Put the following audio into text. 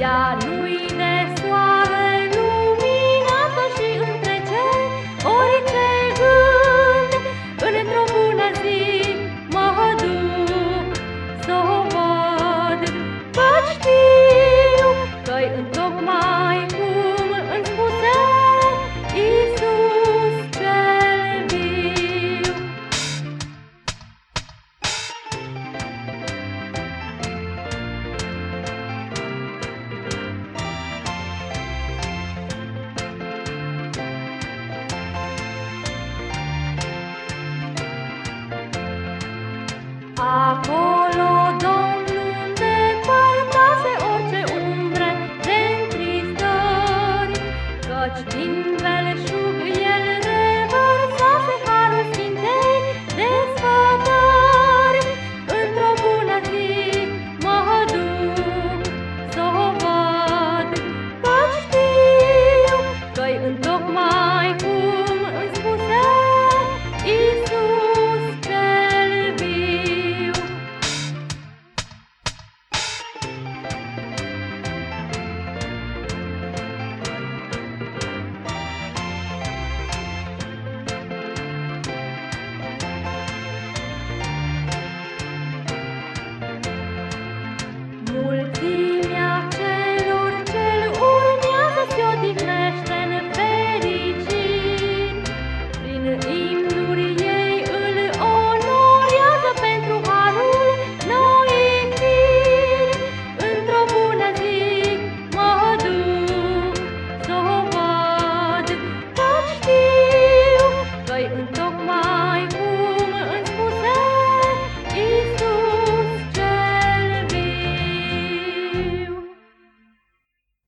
家里 Im Welle schlug